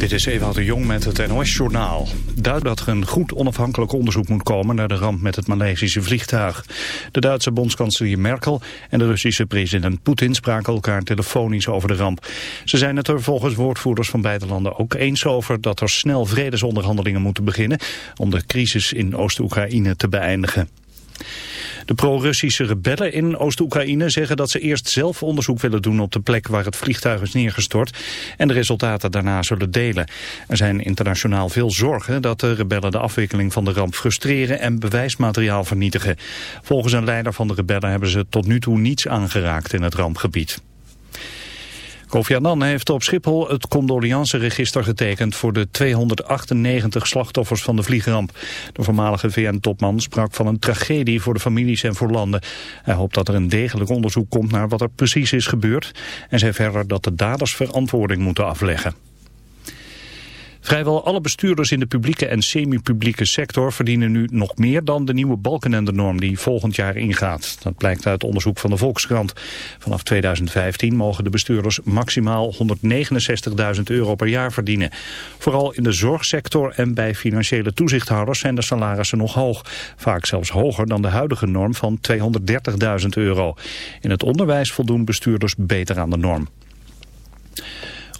Dit is Ewout de Jong met het NOS-journaal. Duidt dat er een goed onafhankelijk onderzoek moet komen naar de ramp met het Maleisische vliegtuig. De Duitse bondskanselier Merkel en de Russische president Poetin spraken elkaar telefonisch over de ramp. Ze zijn het er volgens woordvoerders van beide landen ook eens over dat er snel vredesonderhandelingen moeten beginnen om de crisis in Oost-Oekraïne te beëindigen. De pro-Russische rebellen in Oost-Oekraïne zeggen dat ze eerst zelf onderzoek willen doen op de plek waar het vliegtuig is neergestort en de resultaten daarna zullen delen. Er zijn internationaal veel zorgen dat de rebellen de afwikkeling van de ramp frustreren en bewijsmateriaal vernietigen. Volgens een leider van de rebellen hebben ze tot nu toe niets aangeraakt in het rampgebied. Kofi Annan heeft op Schiphol het condoleanceregister getekend voor de 298 slachtoffers van de vliegramp. De voormalige VN-topman sprak van een tragedie voor de families en voor landen. Hij hoopt dat er een degelijk onderzoek komt naar wat er precies is gebeurd en zei verder dat de daders verantwoording moeten afleggen. Vrijwel alle bestuurders in de publieke en semi-publieke sector verdienen nu nog meer dan de nieuwe balkenendenorm die volgend jaar ingaat. Dat blijkt uit onderzoek van de Volkskrant. Vanaf 2015 mogen de bestuurders maximaal 169.000 euro per jaar verdienen. Vooral in de zorgsector en bij financiële toezichthouders zijn de salarissen nog hoog. Vaak zelfs hoger dan de huidige norm van 230.000 euro. In het onderwijs voldoen bestuurders beter aan de norm.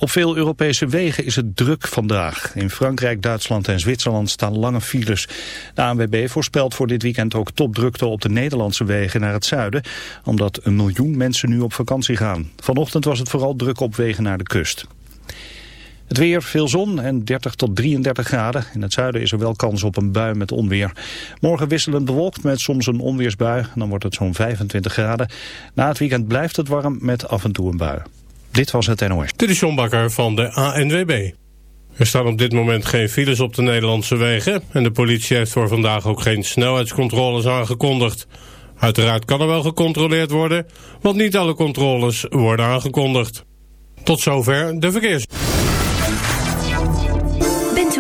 Op veel Europese wegen is het druk vandaag. In Frankrijk, Duitsland en Zwitserland staan lange files. De ANWB voorspelt voor dit weekend ook topdrukte op de Nederlandse wegen naar het zuiden, omdat een miljoen mensen nu op vakantie gaan. Vanochtend was het vooral druk op wegen naar de kust. Het weer, veel zon en 30 tot 33 graden. In het zuiden is er wel kans op een bui met onweer. Morgen wisselend bewolkt met soms een onweersbui. Dan wordt het zo'n 25 graden. Na het weekend blijft het warm met af en toe een bui. Dit was het NOS. Dit is John Bakker van de ANWB. Er staan op dit moment geen files op de Nederlandse wegen... en de politie heeft voor vandaag ook geen snelheidscontroles aangekondigd. Uiteraard kan er wel gecontroleerd worden... want niet alle controles worden aangekondigd. Tot zover de verkeers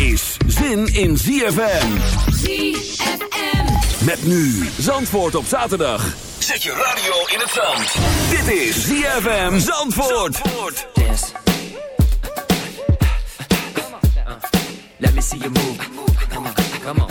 Is zin in ZFM. ZFM. Met nu Zandvoort op zaterdag. Zet je radio in het zand. Dit is ZFM Zandvoort. Zandvoort. Dance. Let me see you move. Come on, come on,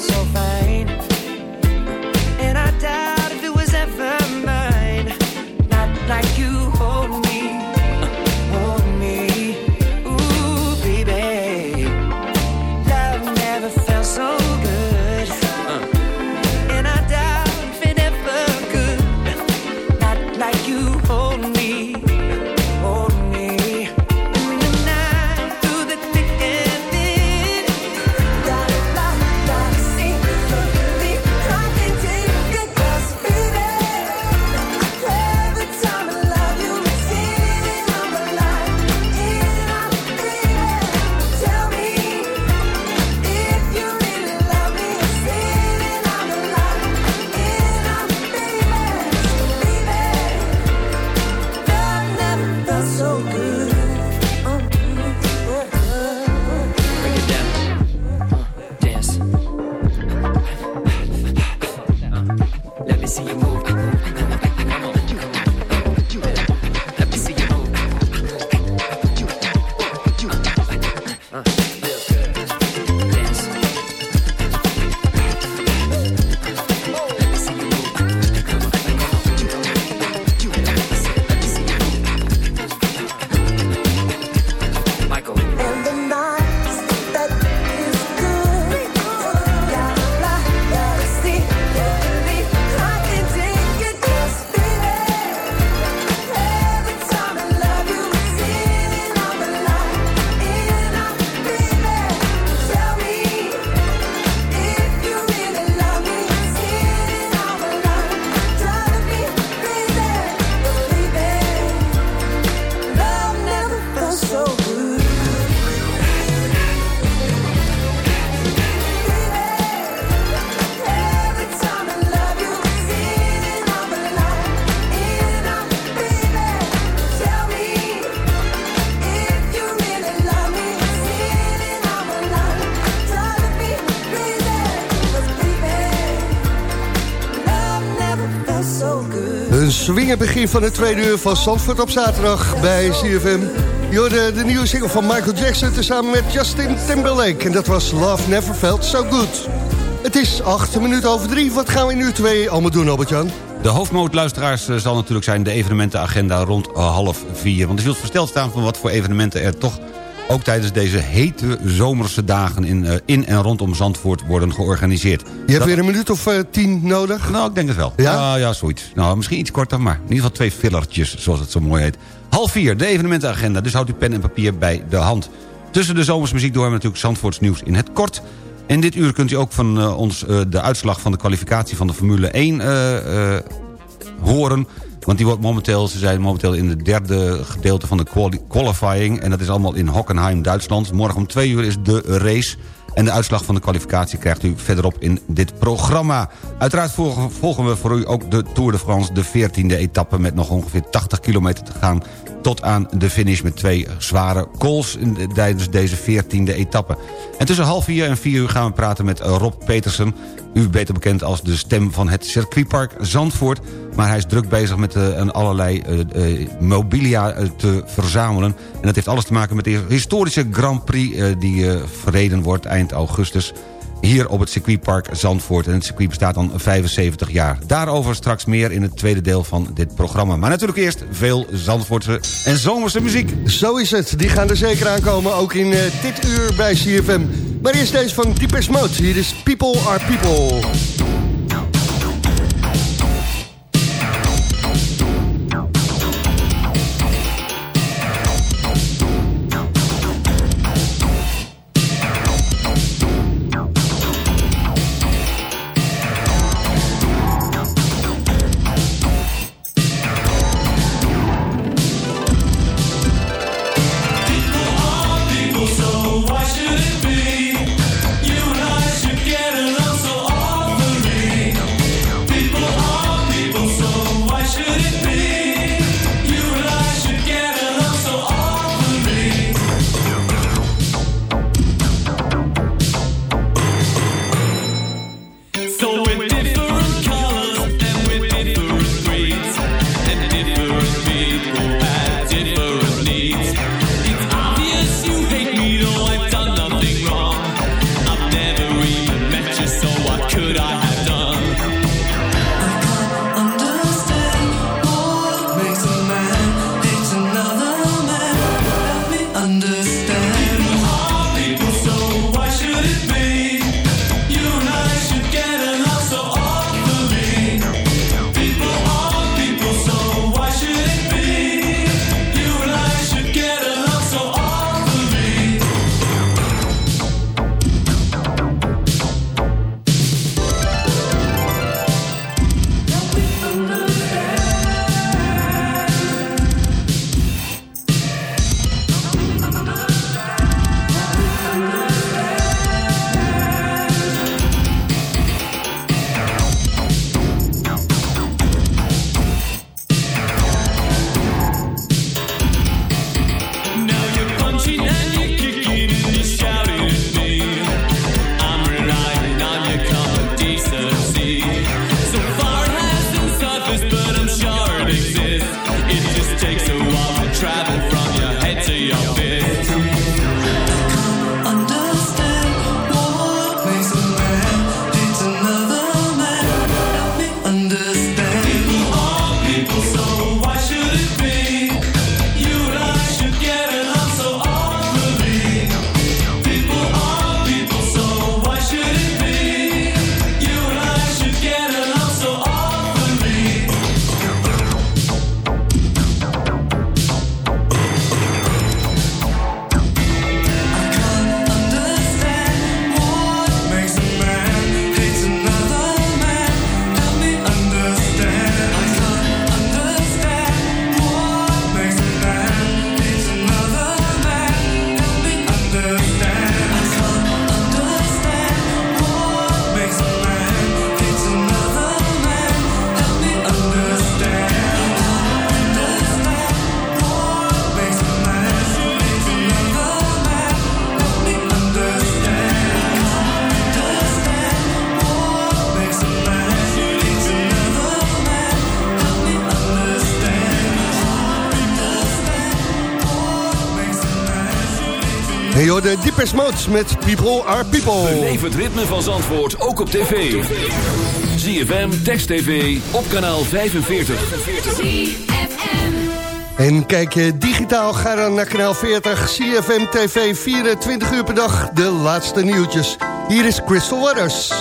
so fine. Begin van het tweede uur van Zandvoort op zaterdag bij CFM. Je de nieuwe single van Michael Jackson tezamen met Justin Timberlake. En dat was Love Never Felt So Good. Het is acht minuten over drie. Wat gaan we uur twee allemaal doen, Albert-Jan? De hoofdmoot luisteraars eh, zal natuurlijk zijn de evenementenagenda rond eh, half vier. Want u zult versteld staan van wat voor evenementen er toch... ook tijdens deze hete zomerse dagen in, eh, in en rondom Zandvoort worden georganiseerd. Je hebt weer een minuut of eh, tien nodig? Nou, ik denk het wel. Ja? Ja, ja, zoiets. Nou, misschien iets korter, maar in ieder geval twee fillertjes, zoals het zo mooi heet. Half vier, de evenementenagenda, dus houdt u pen en papier bij de hand. Tussen de zomersmuziek door hebben we natuurlijk Zandvoorts nieuws in het kort. En dit uur kunt u ook van eh, ons de uitslag van de kwalificatie van de Formule 1 eh, eh, horen. Want die wordt momenteel, ze zijn momenteel in het derde gedeelte van de quali- qualifying. En dat is allemaal in Hockenheim, Duitsland. Morgen om twee uur is de race. En de uitslag van de kwalificatie krijgt u verderop in dit programma. Uiteraard volgen, we voor u ook de Tour de France, de 14e etappe... met nog ongeveer 80 kilometer te gaan tot aan de finish... met twee zware calls tijdens deze 14e etappe. En tussen half vier en vier uur gaan we praten met Rob Petersen... u beter bekend als de stem van het circuitpark Zandvoort... maar hij is druk bezig met een allerlei eh, eh, mobilia te verzamelen. En dat heeft alles te maken met de historische Grand Prix... die verreden wordt eind augustus hier op het circuitpark Zandvoort. En het circuit bestaat dan 75 jaar. Daarover straks meer in het tweede deel van dit programma. Maar natuurlijk eerst veel Zandvoortse en zomerse muziek. Zo is het. Die gaan er zeker aankomen, ook in eh, dit uur bij CFM. Maar eerst deze van Deepest Mode. Hier is People Are People. De Deepest Modes met People Are People. Beleef het ritme van Zandvoort ook op tv. ZFM, Text TV, op kanaal 45. En kijk je digitaal, ga dan naar kanaal 40. ZFM TV, 24 uur per dag, de laatste nieuwtjes. Hier is Crystal Waters.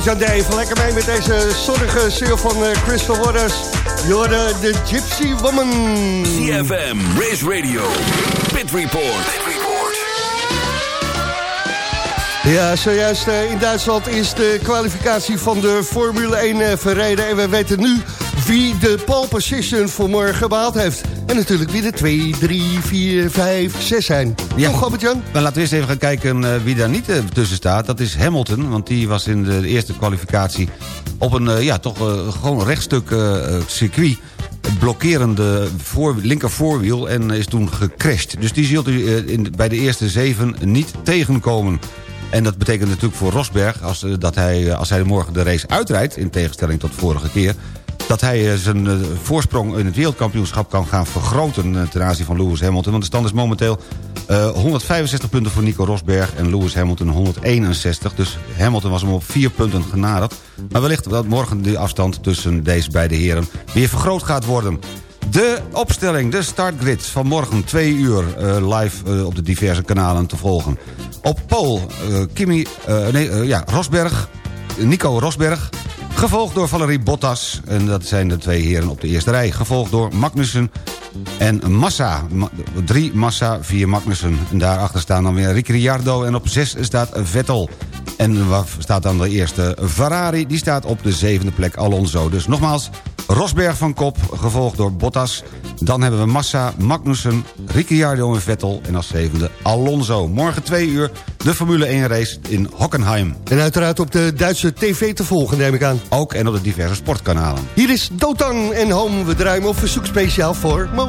Albert-Jan deed even lekker mee met deze zonnige single van eh, Crystal Waters. Jorde, de Gypsy Woman. CFM, Race Radio, Pit Report. Ja, zojuist eh, in Duitsland is de kwalificatie van de Formule 1 eh, verreden. En we weten nu wie de pole position voor morgen behaald heeft. En natuurlijk wie de 2, 3, 4, 5, 6 zijn. Ja. Toch, Albert-Jan? Maar laten we eens even gaan kijken eh, wie daar niet eh, tussen staat. Dat is Hamilton, want die was in de eerste kwalificatie... op een eh, ja, toch gewoon rechtstuk circuit blokkerende voor, linker voorwiel en is toen gecrashed. Dus die zult u in, bij de eerste zeven niet tegenkomen. En dat betekent natuurlijk voor Rosberg, als, dat hij, als hij morgen de race uitrijdt... in tegenstelling tot vorige keer... dat hij eh, zijn eh, voorsprong in het wereldkampioenschap kan gaan vergroten... eh, ten aanzien van Lewis Hamilton. Want de stand is momenteel eh, 165 punten voor Nico Rosberg... en Lewis Hamilton 161. Dus Hamilton was hem op vier punten genaderd. Maar wellicht dat morgen de afstand tussen deze beide heren... weer vergroot gaat worden. De opstelling, de startgrid van morgen 2 uur live op de diverse kanalen te volgen. Op pole, eh, Kimi, nee, ja, Rosberg, Nico Rosberg... gevolgd door Valerie Bottas, en dat zijn de twee heren op de eerste rij... gevolgd door Magnussen En Massa, Ma- drie Massa, vier Magnussen. En daarachter staan dan weer Ricciardo en op zes staat Vettel. En waar staat dan de eerste Ferrari? Die staat op de zevende plek Alonso. Dus nogmaals, Rosberg van kop, gevolgd door Bottas. Dan hebben we Massa, Magnussen, Ricciardo en Vettel. En als zevende Alonso. Morgen twee uur de Formule 1 race in Hockenheim. En uiteraard op de Duitse tv te volgen, neem ik aan. Ook en op de diverse sportkanalen. Hier is Dotan en Home. We draaien op verzoek speciaal voor Mo.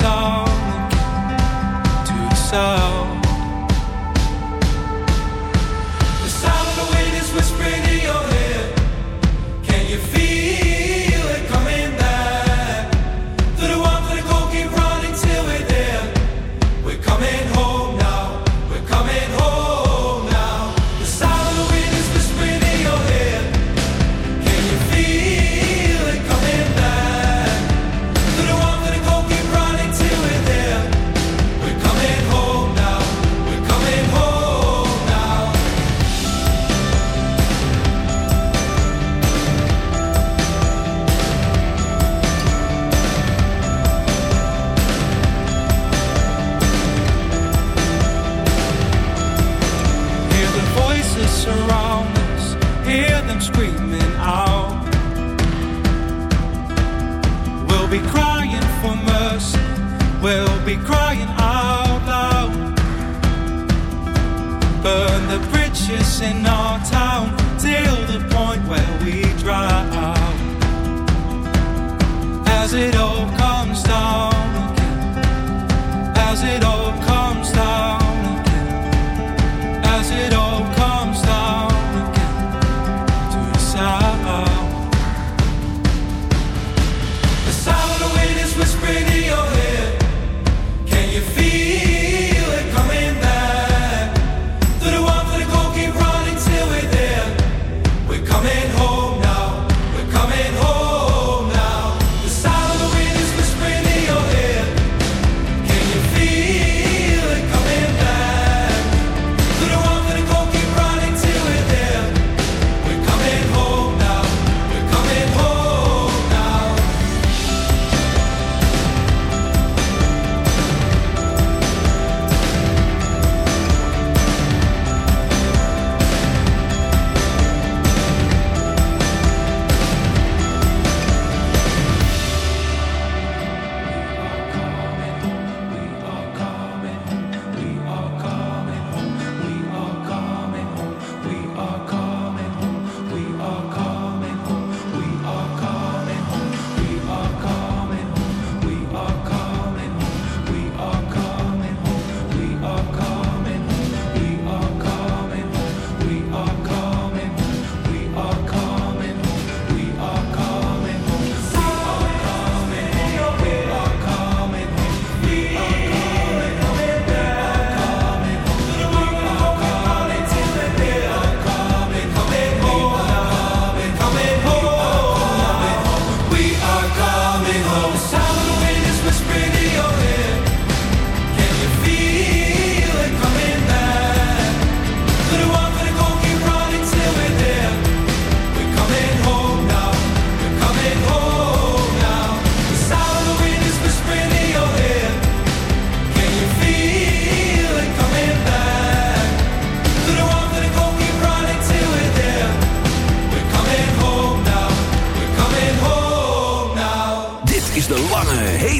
again to the sound. It all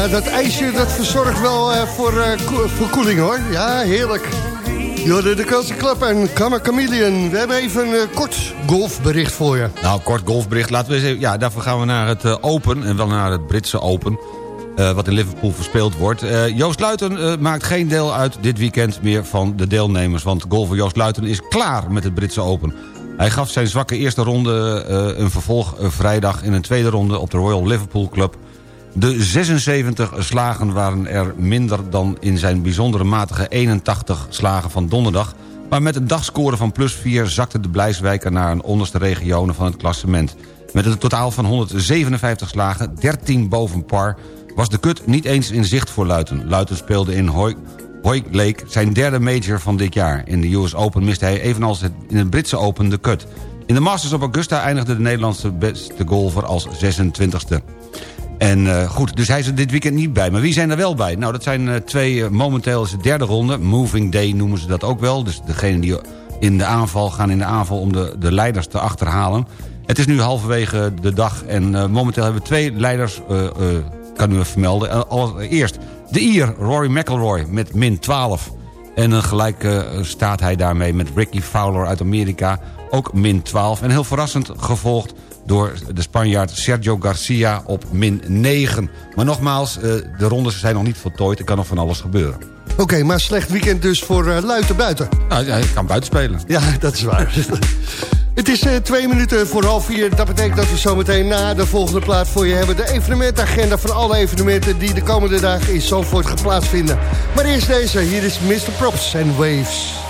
Ja, dat ijsje dat verzorgt wel eh, voor, eh, ko- voor koeling hoor. Ja, heerlijk. Jorden de Culture Club en Kammer Chameleon. We hebben even een eh, kort golfbericht voor je. Nou, kort golfbericht. Laten we eens even, ja, daarvoor gaan we naar het eh, Open. En wel naar het Britse Open. eh, wat in Liverpool verspeeld wordt. Eh, Joost Luiten eh, maakt geen deel uit dit weekend meer van de deelnemers. Want golfer Joost Luiten is klaar met het Britse Open. Hij gaf zijn zwakke eerste ronde eh, een vervolg eh, vrijdag... in een tweede ronde op de Royal Liverpool Club. De 76 slagen waren er minder dan in zijn bijzondere matige 81 slagen van donderdag... maar met een dagscore van plus 4 zakte de Blijswijker naar een onderste regionen van het klassement. Met een totaal van 157 slagen, 13 boven par... was de kut niet eens in zicht voor Luiten. Luiten speelde in Hoy zijn derde major van dit jaar. In de US Open miste hij evenals in het Britse Open de kut. In de Masters op Augusta eindigde de Nederlandse beste golfer als 26e. En eh, goed, dus hij is er dit weekend niet bij. Maar wie zijn er wel bij? Nou, dat zijn eh, twee, eh, momenteel is de derde ronde. Moving day noemen ze dat ook wel. Dus degene die in de aanval gaan in de aanval om de, de leiders te achterhalen. Het is nu halverwege de dag en momenteel hebben we twee leiders... kan u vermelden. Allereerst de Ier, Rory McIlroy, met min 12. En gelijk staat hij daarmee met Ricky Fowler uit Amerika, ook min 12. En heel verrassend gevolgd door de Spanjaard Sergio Garcia op min 9. Maar nogmaals, eh, de rondes zijn nog niet voltooid. Er kan nog van alles gebeuren. Oké, maar slecht weekend dus voor eh, Luiten buiten. Nou, hij kan buiten spelen. Ja, dat is waar. Het is eh, twee minuten voor half vier. Dat betekent dat we zometeen na de volgende plaat voor je hebben. De evenementagenda van alle evenementen die de komende dagen in Zandvoort geplaatst vinden. Maar eerst deze. Hier is Mr. Props en Waves.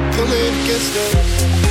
the. Wave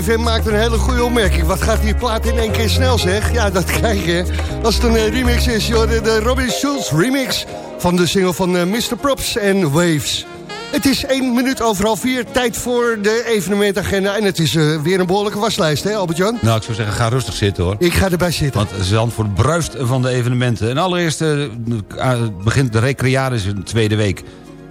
CFM maakt een hele goede opmerking. Wat gaat die plaat in één keer snel zeg? Ja, dat krijg je. Als het een eh, remix is, joh, de, Robin Schulz remix van de single van eh, Mr. Props en Waves. Het is één minuut overal vier. Tijd voor de evenementagenda. En het is eh, weer een behoorlijke waslijst, hè Albert-Jan? Nou, ik zou zeggen, ga rustig zitten hoor. Ik ga erbij zitten. Want Zandvoort bruist van de evenementen. En allereerst begint de Recreades een tweede week.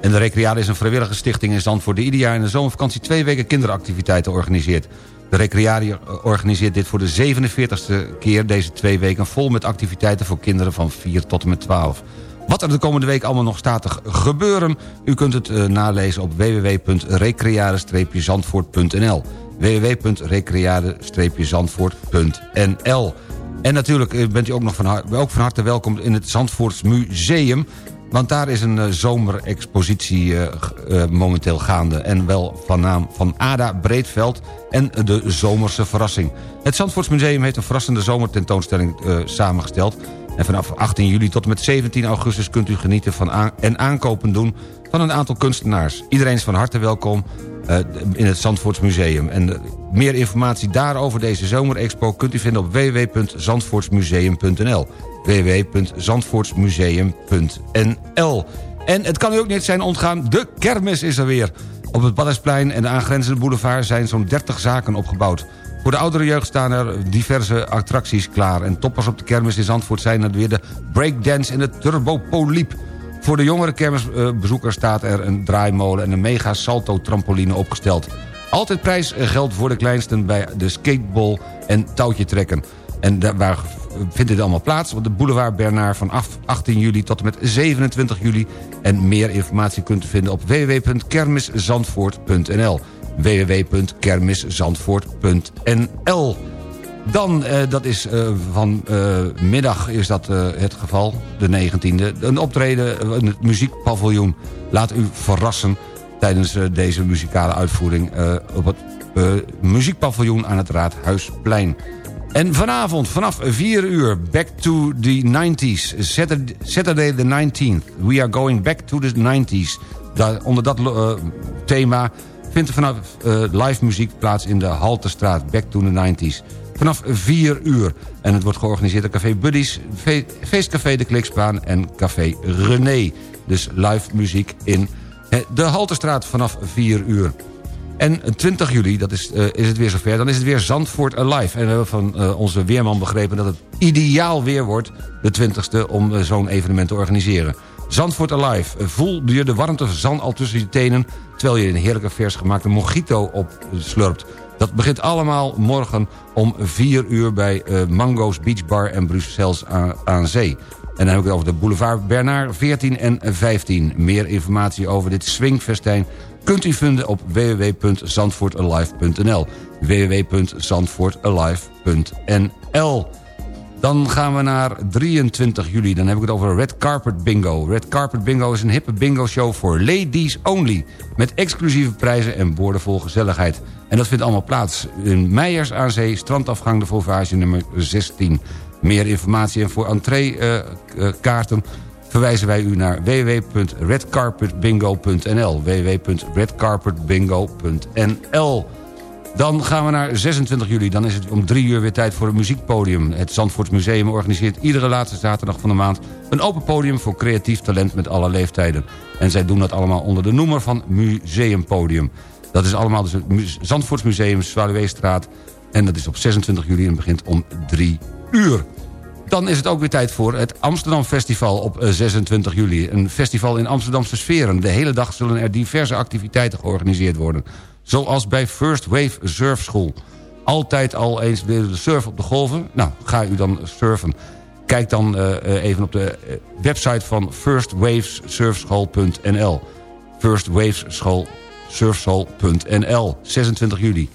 En de Recreade is een vrijwillige stichting in Zandvoort... die ieder jaar in de zomervakantie twee weken kinderactiviteiten organiseert. De Recreade organiseert dit voor de 47ste keer deze twee weken... vol met activiteiten voor kinderen van 4 tot en met 12. Wat er de komende week allemaal nog staat te gebeuren... u kunt het eh, nalezen op www.recreade-zandvoort.nl www.recreade-zandvoort.nl En natuurlijk eh, bent u ook, nog van, ook van harte welkom in het Zandvoorts Museum... want daar is een eh, zomerexpositie eh, eh, momenteel gaande... en wel van naam van Ada Breedveld en de Zomerse Verrassing. Het Zandvoorts Museum heeft een verrassende zomertentoonstelling samengesteld... En vanaf 18 juli tot en met 17 augustus kunt u genieten van en aankopen doen van een aantal kunstenaars. Iedereen is van harte welkom in het Zandvoorts Museum. En meer informatie daarover deze zomerexpo kunt u vinden op www.zandvoortsmuseum.nl www.zandvoortsmuseum.nl En het kan u ook niet zijn ontgaan, de kermis is er weer. Op het Badhuisplein en de aangrenzende boulevard zijn zo'n 30 zaken opgebouwd. Voor de oudere jeugd staan er diverse attracties klaar. En toppers op de kermis in Zandvoort zijn er weer de breakdance en de turbopoliep. Voor de jongere kermisbezoekers staat er een draaimolen... en een mega salto trampoline opgesteld. Altijd prijsgeld voor de kleinsten bij de skateball en touwtje trekken. En waar vindt dit allemaal plaats? Op de boulevard Bernard van 18 juli tot en met 27 juli. En meer informatie kunt u vinden op www.kermiszandvoort.nl www.kermiszandvoort.nl dan, eh, dat is eh, vanmiddag is dat eh, het geval, de 19e. Een optreden in het muziekpaviljoen. Laat u verrassen tijdens deze muzikale uitvoering... op het muziekpaviljoen aan het Raadhuisplein. En vanavond, vanaf 4 uur, back to the 90s. Saturday, the 19th. We are going back to the 90s. Daar, onder dat eh, thema vindt er vanaf eh, live muziek plaats in de Haltestraat. Back to the 90s. Vanaf 4 uur. En het wordt georganiseerd door Café Buddies, Fe- Feestcafé De Klikspaan en Café René. Dus live muziek in de Haltestraat vanaf 4 uur. En 20 juli, dat is, eh, is het weer zover, dan is het weer Zandvoort Alive. En we hebben van eh, onze weerman begrepen dat het ideaal weer wordt... de 20ste om eh, zo'n evenement te organiseren. Zandvoort Alive. Voel je de warmte van zand al tussen je tenen... terwijl je een heerlijke vers gemaakte mojito opslurpt. Dat begint allemaal morgen om 4 uur bij Mango's Beach Bar en aan, aan Zee. En dan heb ik het over de boulevard Bernard 14 en 15. Meer informatie over dit swingfestijn kunt u vinden op www.zandvoortalive.nl www.zandvoortalive.nl Dan gaan we naar 23 juli. Dan heb ik het over Red Carpet Bingo. Red Carpet Bingo is een hippe bingo show voor ladies only. Met exclusieve prijzen en boordevol gezelligheid. En dat vindt allemaal plaats in Meijers aan Zee, strandafgang de Vauvage nummer 16. Meer informatie en voor entreekaarten verwijzen wij u naar www.redcarpetbingo.nl www.redcarpetbingo.nl Dan gaan we naar 26 juli. Dan is het om drie uur weer tijd voor het muziekpodium. Het Zandvoorts Museum organiseert iedere laatste zaterdag van de maand... een open podium voor creatief talent met alle leeftijden. En zij doen dat allemaal onder de noemer van Museumpodium. Dat is allemaal dus het Zandvoorts Museum. En dat is op 26 juli en begint om drie uur. Dan is het ook weer tijd voor het Amsterdam Festival op eh, 26 juli. Een festival in Amsterdamse sferen. De hele dag zullen er diverse activiteiten georganiseerd worden. Zoals bij First Wave Surf School. Altijd al eens willen surfen op de golven. Nou, ga u dan surfen. Kijk dan eh, eh, even op de eh, website van firstwavesurfschool.nl. First Waves School surfschool.nl. 26 juli.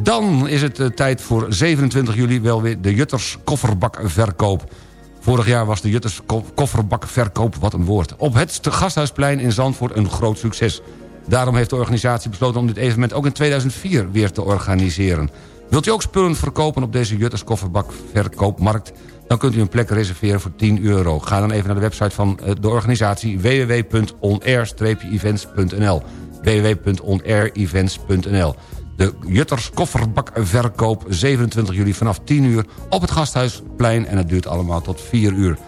Dan is het eh, tijd voor 27 juli wel weer de Jutters kofferbakverkoop. Vorig jaar was de Jutters ko- kofferbakverkoop, wat een woord... op het St- Gasthuisplein in Zandvoort een groot succes. Daarom heeft de organisatie besloten om dit evenement ook in 2004 weer te organiseren. Wilt u ook spullen verkopen op deze Jutters kofferbakverkoopmarkt... dan kunt u een plek reserveren voor 10 euro. Ga dan even naar de website van eh, de organisatie www.onair-events.nl www.onairevents.nl de Jutters kofferbakverkoop 27 juli vanaf 10 uur op het Gasthuisplein. En het duurt allemaal tot 4 uur.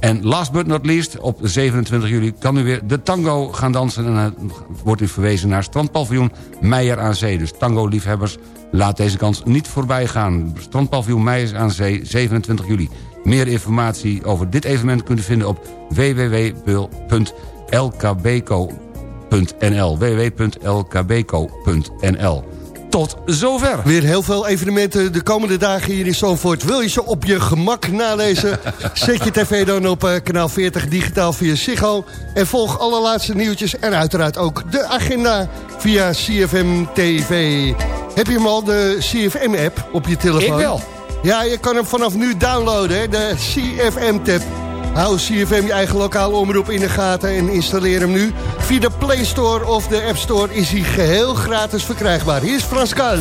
En last but not least, op 27 juli kan u weer de tango gaan dansen... en dan wordt u verwezen naar strandpaviljoen Meijer aan Zee. Dus tango-liefhebbers, laat deze kans niet voorbij gaan. Strandpaviljoen Meijer aan Zee, 27 juli. Meer informatie over dit evenement kunt u vinden op www.lkbco.nl www.lkbco.nl Tot zover. Weer heel veel evenementen de komende dagen hier in Zandvoort. Wil je ze op je gemak nalezen? Zet je tv dan op eh, kanaal 40 digitaal via Ziggo. En volg alle laatste nieuwtjes en uiteraard ook de agenda via CFM TV. Heb je hem al, de CFM-app, op je telefoon? Ik wel. Ja, je kan hem vanaf nu downloaden, hè, de CFM-tab. Hou CFM je eigen lokale omroep in de gaten en installeer hem nu. Via de Play Store of de App Store is hij geheel gratis verkrijgbaar. Hier is Frans Kal.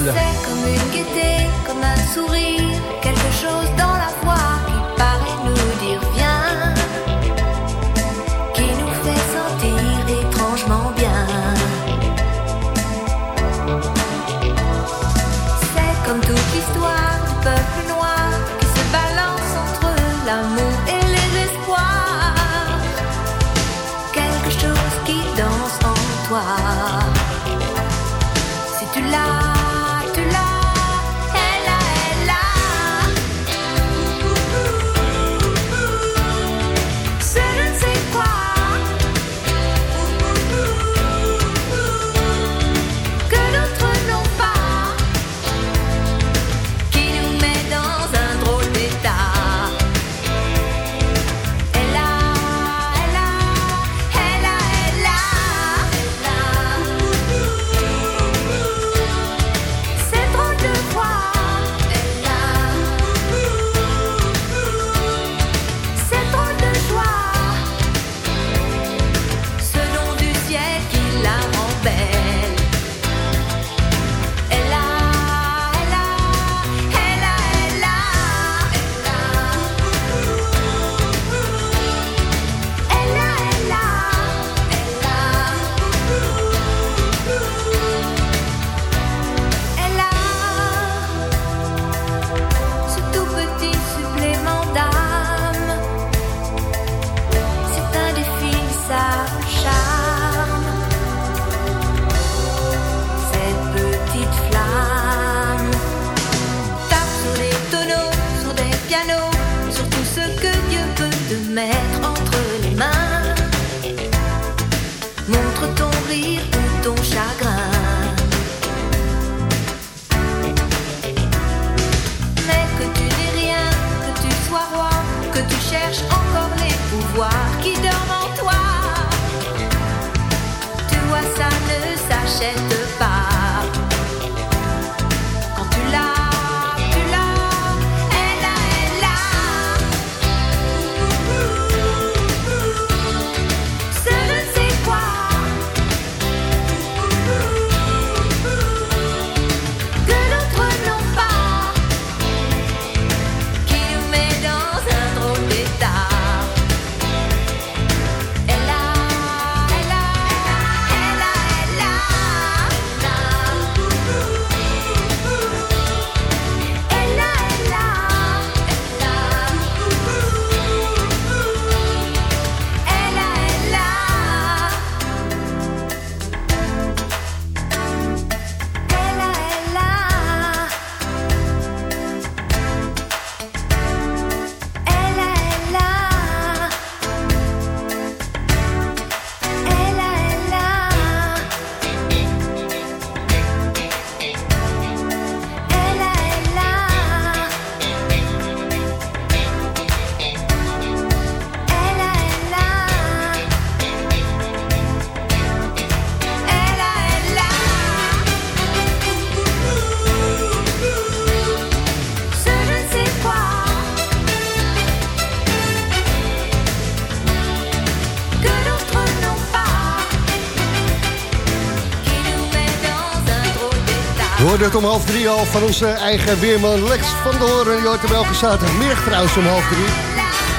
Het om half drie al van onze eigen weerman Lex van der Hoorn. Je hoort hem elke zaterdagmiddag trouwens om half drie.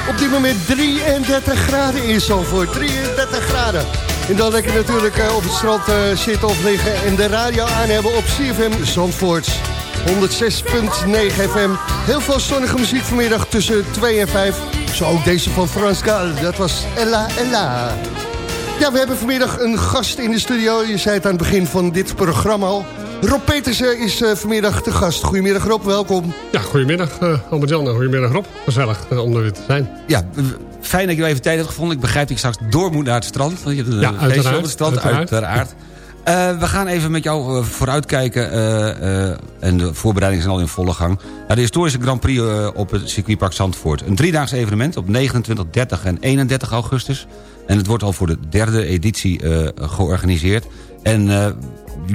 Op dit moment 33 graden in Zandvoort. 33 graden. En dan lekker natuurlijk eh, op het strand eh, zitten of liggen... en de radio aan hebben op CFM Zandvoort. 106.9 FM. Heel veel zonnige muziek vanmiddag tussen 2 en 5. Zo ook deze van Frans Gaal, dat was Ella Ella. Ja, we hebben vanmiddag een gast in de studio. Je zei het aan het begin van dit programma al. Rob Petersen is eh, vanmiddag de gast. Goedemiddag Rob, welkom. Ja, goedemiddag uh, Albert-Jan en goedemiddag Rob. Gezellig uh, om er weer te zijn. Ja, fijn dat je even tijd hebt gevonden. Ik begrijp dat je straks door moet naar het strand. Want je hebt een ja, uiteraard, op het strand, uiteraard. uiteraard. Uh, we gaan even met jou vooruitkijken. Uh, en de voorbereidingen zijn al in volle gang. Naar de historische Grand Prix op het circuitpark Zandvoort. Een driedaags evenement op 29, 30 en 31 augustus. En het wordt al voor de derde editie georganiseerd. En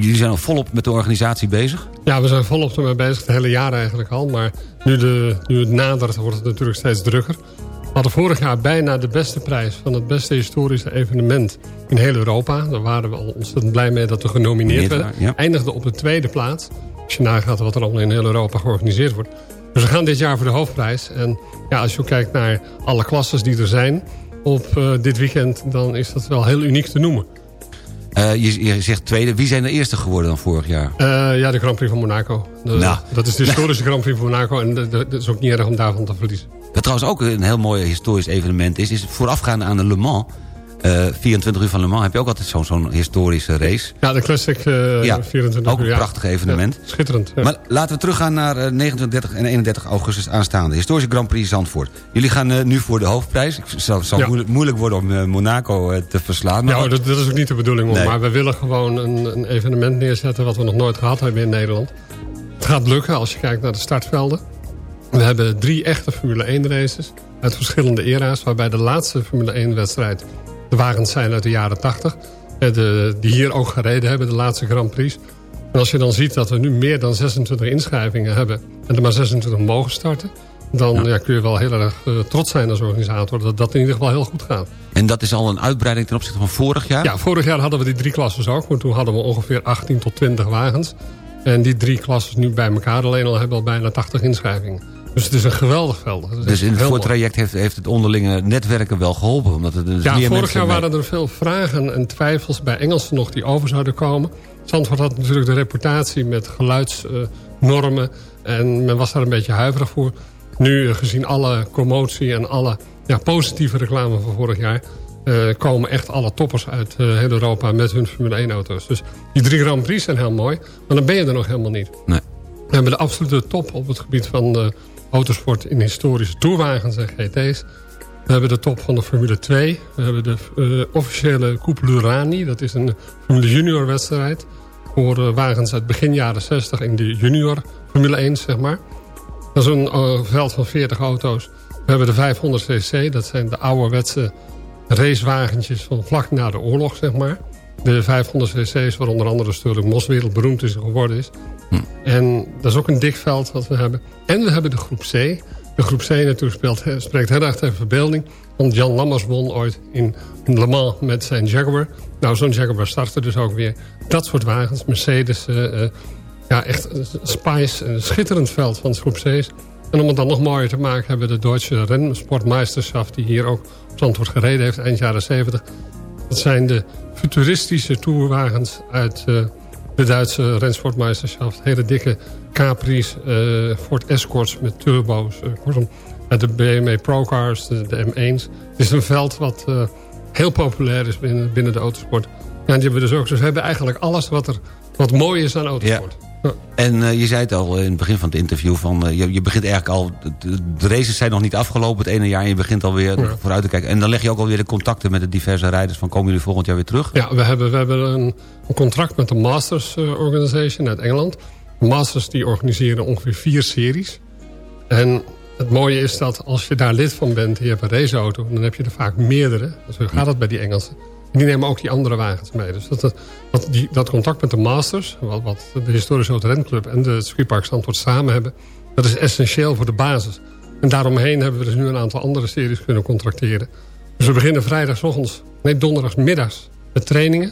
jullie zijn al volop met de organisatie bezig? Ja, we zijn volop ermee bezig. Het hele jaar eigenlijk al. Maar nu, de, nu het nadert wordt het natuurlijk steeds drukker. We hadden vorig jaar bijna de beste prijs van het beste historische evenement in heel Europa. Daar waren we al ontzettend blij mee dat we genomineerd werden. Ja. Eindigde op de tweede plaats. Als je nagaat wat er allemaal in heel Europa georganiseerd wordt. Dus we gaan dit jaar voor de hoofdprijs. En ja, als je kijkt naar alle klasses die er zijn op uh, dit weekend... dan is dat wel heel uniek te noemen. Uh, je, je, zegt tweede. Wie zijn de eerste geworden dan vorig jaar? Uh, ja, de Grand Prix van Monaco. De, nou. Dat is de historische Grand Prix van Monaco. En dat is ook niet erg om daarvan te verliezen. Wat trouwens ook een heel mooi historisch evenement is... is voorafgaande aan de Le Mans... Uh, 24 uur van Le Mans heb je ook altijd zo'n zo historische race. Ja, de Classic uh, ja, 24 ook uur. een ja. prachtig evenement. Ja, schitterend. Maar laten we teruggaan naar uh, 29 en 31 augustus aanstaande. Historische Grand Prix Zandvoort. Jullie gaan nu voor de hoofdprijs. Het zal, zal moeilijk, moeilijk worden om Monaco te verslaan. Maar ja, dat, dat, is ook niet de bedoeling. Nee. Maar we willen gewoon een, een evenement neerzetten... wat we nog nooit gehad hebben in Nederland. Het gaat lukken als je kijkt naar de startvelden. We hebben drie echte Formule 1 races uit verschillende era's... waarbij de laatste Formule 1 wedstrijd wagens zijn uit de jaren 80. De, die hier ook gereden hebben, de laatste Grand Prix. En als je dan ziet dat we nu meer dan 26 inschrijvingen hebben... en er maar 26 mogen starten... dan ja. Ja, kun je wel heel erg uh, trots zijn als organisator... dat dat in ieder geval heel goed gaat. En dat is al een uitbreiding ten opzichte van vorig jaar? Ja, vorig jaar hadden we die drie klassen ook. Maar toen hadden we ongeveer 18 tot 20 wagens. En die drie klassen nu bij elkaar alleen al hebben al bijna 80 inschrijvingen. Dus het is een geweldig veld. Dus in het voortraject heeft, heeft het onderlinge netwerken wel geholpen? Omdat het dus ja, meer vorig jaar waren er veel vragen en twijfels bij Engelsen nog die over zouden komen. Zandvoort had natuurlijk de reputatie met geluidsnormen. Uh, en men was daar een beetje huiverig voor. Nu, gezien alle commotie en alle ja, positieve reclame van vorig jaar... Uh, komen echt alle toppers uit heel Europa met hun Formule 1 auto's. Dus die drie Grand Prix zijn heel mooi. Maar dan ben je er nog helemaal niet. Nee. We hebben de absolute top op het gebied van autosport in historische toerwagens en GT's. We hebben de top van de Formule 2. We hebben de uh, officiële Coupe Lurani. Dat is een Formule Junior wedstrijd. Voor wagens uit begin jaren 60 in de junior Formule 1, zeg maar. Dat is een uh, veld van 40 auto's. We hebben de 500 cc. Dat zijn de ouderwetse racewagentjes van vlak na de oorlog, zeg maar. De 500 cc's, waar onder andere Sterling Moss wereldberoemd is geworden is. En dat is ook een dik veld wat we hebben. En we hebben de groep C. De groep C natuurlijk speelt, spreekt heel erg tegen verbeelding. Want Jan Lammers won ooit in Le Mans met zijn Jaguar. Nou, zo'n Jaguar startte dus ook weer. Dat soort wagens, Mercedes, uh, uh, ja, echt Spice, een schitterend veld van de groep C's. En om het dan nog mooier te maken hebben we de Duitse Rennsportmeisterschaft... die hier ook op Zandvoort gereden heeft, eind jaren 70. Dat zijn de futuristische tourwagens uit uh, de Duitse Rennsportmeisterschaft. Hele dikke Capri's, uh, Ford Escorts met turbo's. Uh, kortom, de BMW Procars, de, de M1's. Het is een veld wat uh, heel populair is binnen, binnen de autosport. Ja, en die hebben we dus ook. Dus we hebben eigenlijk alles wat, er, wat mooi is aan autosport. Ja. En uh, je zei het al in het begin van het interview... Van, uh, je, je begint eigenlijk al... De, de, races zijn nog niet afgelopen het ene jaar... en je begint alweer ja. vooruit te kijken. En dan leg je ook alweer de contacten met de diverse rijders... van komen jullie volgend jaar weer terug? Ja, we hebben, we hebben een, een contract met de Masters uh, Organization uit Engeland. De Masters die organiseren ongeveer vier series. En het mooie is dat als je daar lid van bent... en je hebt een raceauto, dan heb je er vaak meerdere. Zo gaat het bij die Engelsen. Die nemen ook die andere wagens mee. Dus dat, dat, die, dat contact met de Masters... Wat, wat de Historische Autorenclub en de circuitpark Zandvoort samen hebben... dat is essentieel voor de basis. En daaromheen hebben we dus nu een aantal andere series kunnen contracteren. Dus we beginnen vrijdagochtends, nee donderdagsmiddags met trainingen.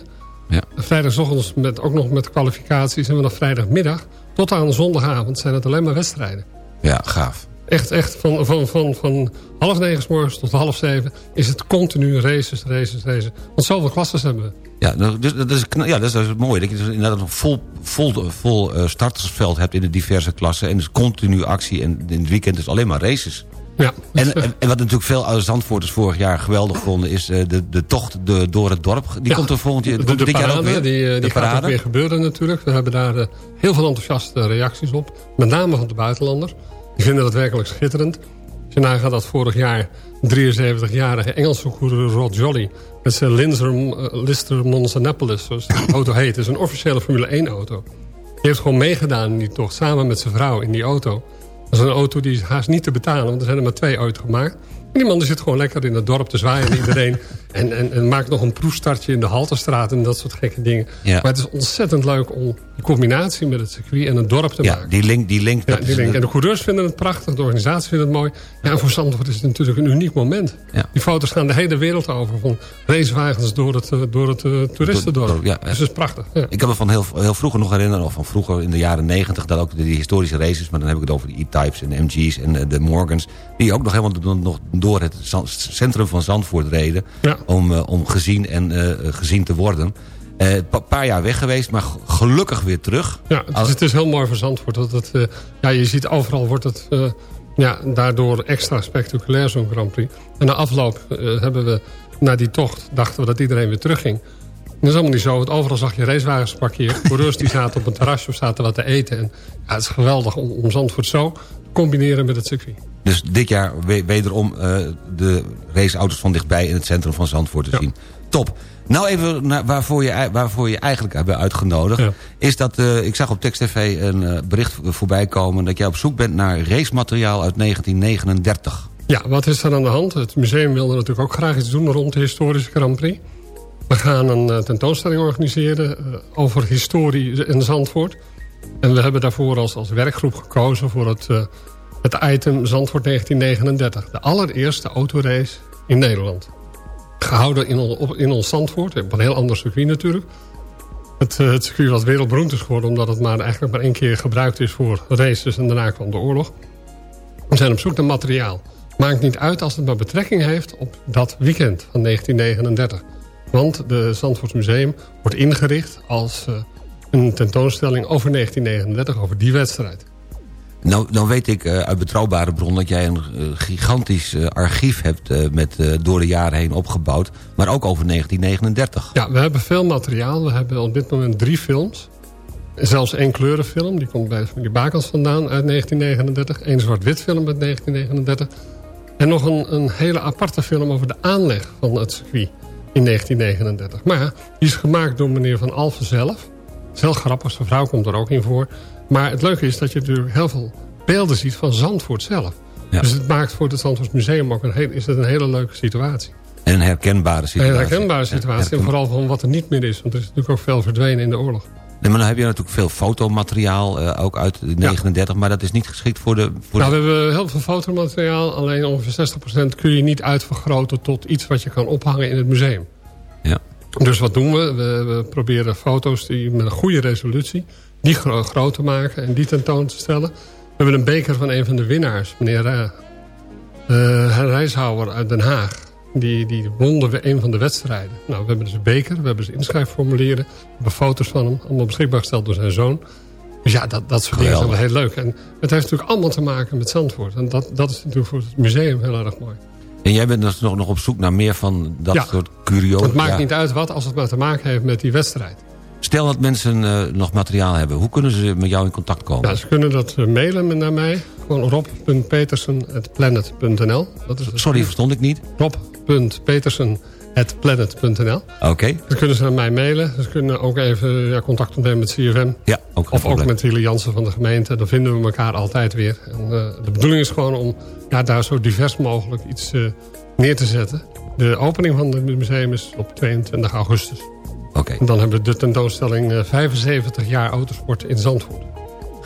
Ja. Vrijdagochtends met, ook nog met kwalificaties. En vanaf vrijdagmiddag tot aan zondagavond zijn het alleen maar wedstrijden. Ja, gaaf. Echt, echt van, van, van, van half negen 's morgens tot half zeven is het continu races, races, races. Want zoveel klasses hebben we. Ja, dus, dat, is, ja, dat is dus mooi. Dat je dus inderdaad een vol, vol, vol uh, startersveld hebt in de diverse klassen. En dus continu actie. En in het weekend dus alleen maar races. Ja. En, en, en wat natuurlijk veel Zandvoorters vorig jaar geweldig vonden... is eh, de, de tocht de, door het dorp. Die Ja. komt er volgend jaar, De, komt de dit jaar ook weer. die, eh, de die gaat ook parade. weer gebeuren natuurlijk. We hebben daar eh, heel veel enthousiaste reacties op. Met name van de buitenlanders. Die vinden dat werkelijk schitterend. Als je nagaat dat vorig jaar 73-jarige Engelse coureur Rod Jolly... met zijn Linzer, eh, Lister Monzanapolis, zoals de auto heet... is een officiële Formule 1 auto. Die heeft gewoon meegedaan in die tocht, samen met zijn vrouw in die auto. Dat is een auto die is haast niet te betalen, want er zijn er maar twee ooit gemaakt. En die man zit gewoon lekker in het dorp te zwaaien met iedereen. En, en, en maakt nog een proefstartje in de Halterstraat en dat soort gekke dingen. Ja. Maar het is ontzettend leuk om die combinatie met het circuit en het dorp te Ja, maken. die link, die link. Ja, die link. En de coureurs vinden het prachtig, de organisatie vindt het mooi. Ja, en voor Zandvoort is het natuurlijk een uniek moment. Ja. Die foto's gaan de hele wereld over. Van racewagens door het, eh, door het eh, toeristendorp. Door- ja, dus dat is prachtig. Ik kan me van heel, heel vroeger nog herinneren, of van vroeger in de jaren negentig... dat ook die historische races, maar dan heb ik het over de E-Types en de MG's en eh, de Morgans... die ook nog helemaal nog door het centrum van Zandvoort reden... Ja. Om, eh, om gezien en eh, gezien te worden. Een paar jaar weg geweest, maar gelukkig weer terug. Ja, het is, het is heel mooi voor Zandvoort. Dat het, eh, ja, je ziet overal wordt het eh, ja, daardoor extra spectaculair zo'n Grand Prix. En na afloop eh, hebben we, na die tocht, dachten we dat iedereen weer terugging. Dat is allemaal niet zo, want overal zag je racewagens geparkeerd. Coureurs die zaten op een terrasje of zaten wat te eten. En ja, het is geweldig om, om Zandvoort zo te combineren met het circuit. Dus dit jaar we- wederom eh, de raceauto's van dichtbij in het centrum van Zandvoort te zien. Top. Nou even naar waarvoor, je, waarvoor je eigenlijk hebben uitgenodigd. Is dat, eh, ik zag op Text TV een eh, bericht voorbij komen... dat jij op zoek bent naar racemateriaal uit 1939. Ja, wat is er aan de hand? Het museum wilde natuurlijk ook graag iets doen rond de historische Grand Prix. We gaan een eh, tentoonstelling organiseren eh, over historie in Zandvoort. En we hebben daarvoor als, als werkgroep gekozen voor het, eh, het item Zandvoort 1939. De allereerste autorace in Nederland. Gehouden in, on- in ons Zandvoort, op een heel ander circuit natuurlijk. Het, het circuit wat wereldberoemd is geworden... omdat het maar eigenlijk maar één keer gebruikt is voor races en daarna kwam de oorlog. We zijn op zoek naar materiaal. Maakt niet uit als het maar betrekking heeft op dat weekend van 1939. Want de Zandvoort Museum wordt ingericht als eh, een tentoonstelling over 1939, over die wedstrijd. Nou, dan weet ik eh, uit betrouwbare bron dat jij een eh, gigantisch archief hebt... met, door de jaren heen opgebouwd, maar ook over 1939. Ja, we hebben veel materiaal. We hebben op dit moment drie films. Zelfs één kleurenfilm, die komt bij de Bakens vandaan uit 1939. Eén zwart-wit film uit 1939. En nog een, een hele aparte film over de aanleg van het circuit in 1939. Maar ja, die is gemaakt door meneer Van Alphen zelf. Het is heel grappig, zijn vrouw komt er ook in voor. Maar het leuke is dat je natuurlijk heel veel beelden ziet van Zandvoort zelf. Dus het maakt voor het Zandvoort Museum ook een, heel, is het een hele leuke situatie. En een herkenbare Een situatie. herkenbare situatie. En vooral van wat er niet meer is. Want er is natuurlijk ook veel verdwenen in de oorlog. Nee, maar dan heb je natuurlijk veel fotomateriaal, eh, ook uit 39... maar dat is niet geschikt voor de... Voor Nou, de... we hebben heel veel fotomateriaal. Alleen ongeveer 60% kun je niet uitvergroten tot iets wat je kan ophangen in het museum. Ja. Dus wat doen we? we? we proberen foto's die met een goede resolutie... die gro groot te maken en die tentoon te stellen. We hebben een beker van een van de winnaars, meneer uh, uh, Rijshouwer uit Den Haag. Die, die won we een van de wedstrijden. Nou, we hebben dus een beker, we hebben dus inschrijfformulieren. We hebben foto's van hem, allemaal beschikbaar gesteld door zijn zoon. Dus ja, dat, dat soort dingen zijn wel heel leuk. En het heeft natuurlijk allemaal te maken met Zandvoort. En dat, dat is natuurlijk voor het museum heel erg mooi. En jij bent dus nog, nog op zoek naar meer van dat Ja. soort curiosa. Het maakt ja. niet uit wat als het maar te maken heeft met die wedstrijd. Stel dat mensen eh, nog materiaal hebben. Hoe kunnen ze met jou in contact komen? Nou, ze kunnen dat eh, mailen met- naar mij. Gewoon rob.petersen.planet.nl Sorry, verstond ik niet. rob.petersen.planet.nl Oké. Dan kunnen ze naar mij mailen. Ze kunnen ook even ja, contact opnemen met CFM. Ja, ook Of ook met Hille Jansen van de gemeente. Dan vinden we elkaar altijd weer. En, eh, de bedoeling is gewoon om ja, daar zo divers mogelijk iets eh, neer te zetten. De opening van het museum is op 22 augustus. Oké. En dan hebben we de tentoonstelling eh, 75 jaar autosport in Zandvoort.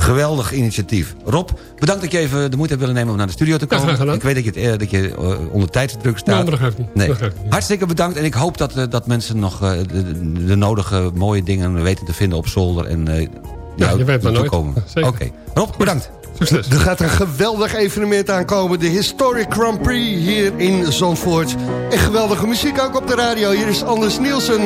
Geweldig initiatief. Rob, bedankt dat je even de moeite hebt willen nemen om naar de studio te Ja, komen. ik weet dat je, het, eh, dat je eh, onder tijdsdruk staat. Ja, maar dat geeft niet. Nee. Dat geeft niet. Hartstikke bedankt en ik hoop dat, eh, dat mensen nog de, nodige mooie dingen weten te vinden op zolder. En, eh Ja, jou je weet maar nooit. Oké. Rob, bedankt. Succes. Er gaat een geweldig evenement aankomen. De Historic Grand Prix hier in Zandvoort. En geweldige muziek ook op de radio. Hier is Anders Nielsen.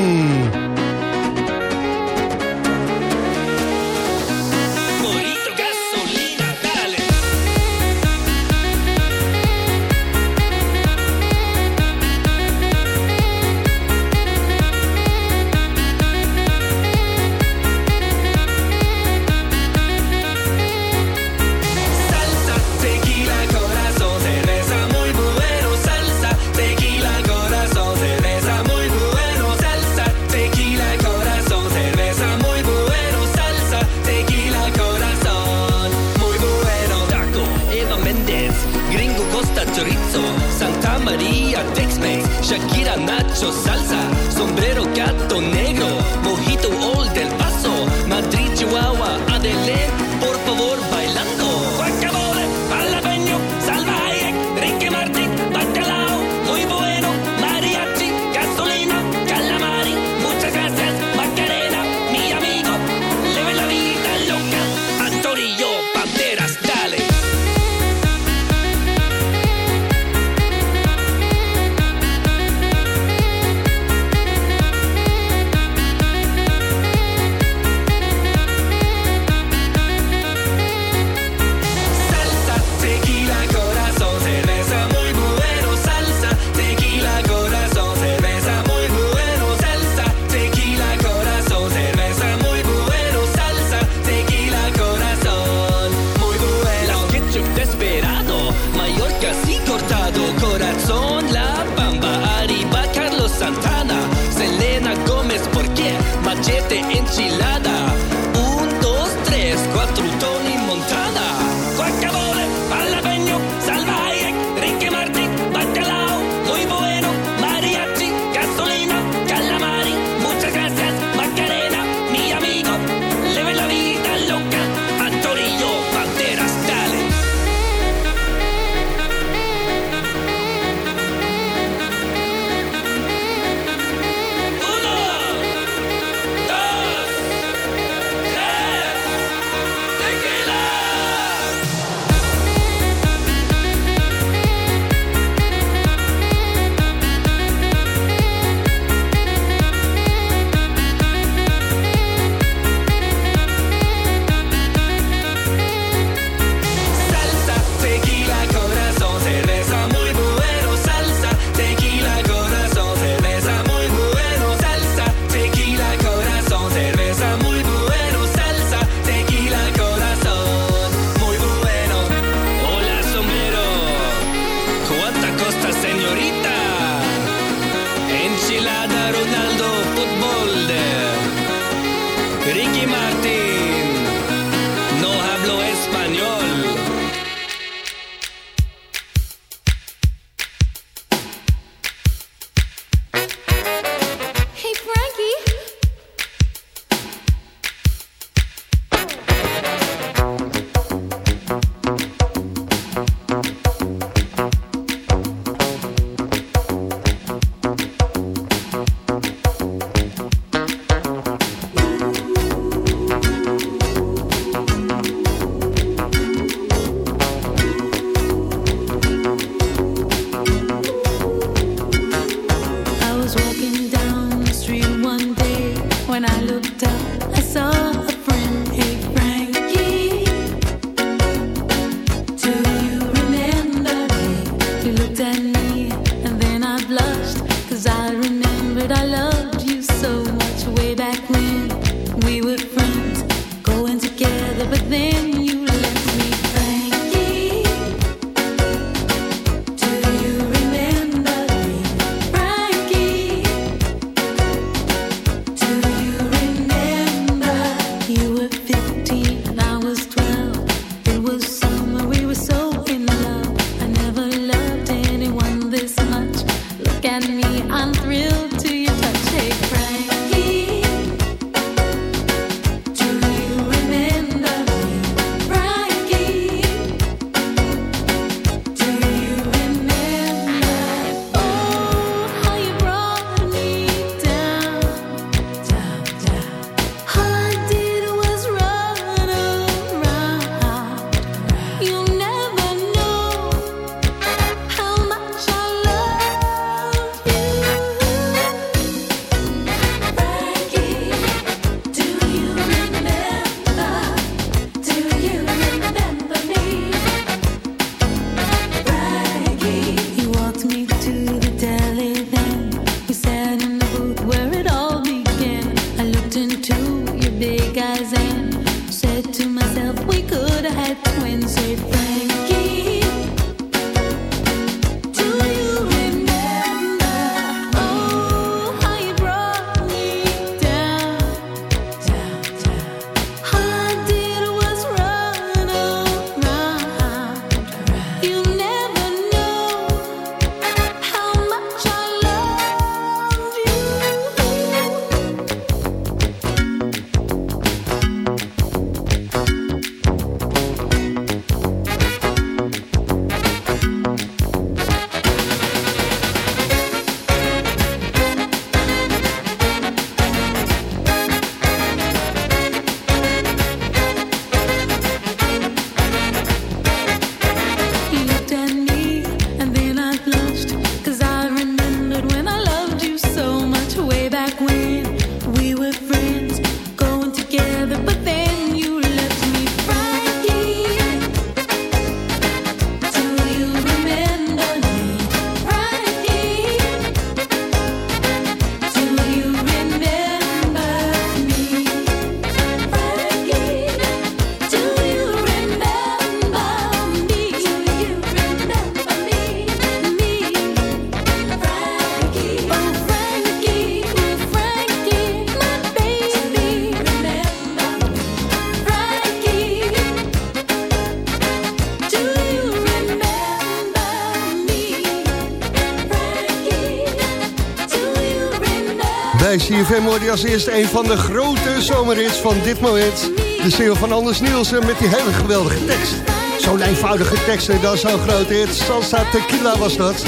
CFM hoorde je als eerste een van de grote zomerhits van dit moment. De single van Anders Nielsen met die hele geweldige tekst. Zo'n eenvoudige tekst en dan zo'n grote hit. Salsa Tequila was dat.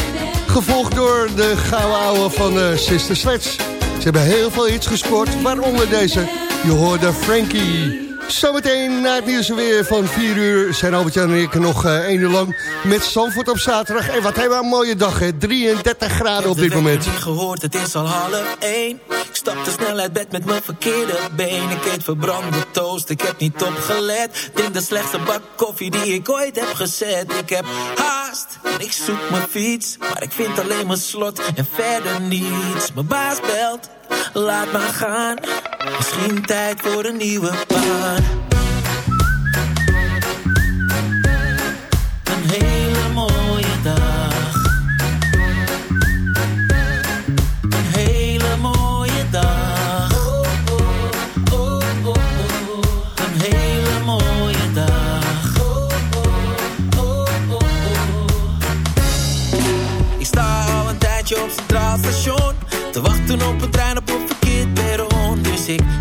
Gevolgd door de gouden ouwe van eh, Sister Sledge. Ze hebben heel veel hits gescoord, waaronder deze. Je hoorde Frankie. Zometeen na het nieuws weer van 4 uur zijn Albert-Jan en ik nog eh 1 uur lang met Zandvoort op zaterdag. En wat hebben we een mooie dag, hè? 33 graden op dit moment. Ik heb gehoord, het is al half één. Ik stap te snel uit bed met mijn verkeerde been. Ik eet verbrande toast, ik heb niet opgelet. Drink de slechtste bak koffie die ik ooit heb gezet. Ik heb haast ik zoek mijn fiets. Maar ik vind alleen mijn slot en verder niets. Mijn baas belt, laat maar gaan. Misschien tijd voor een nieuwe baan. Een hele mooie dag. Een hele mooie dag. Een hele mooie dag. Ik sta al een tijdje op Centraal Station. Te wachten op een trein music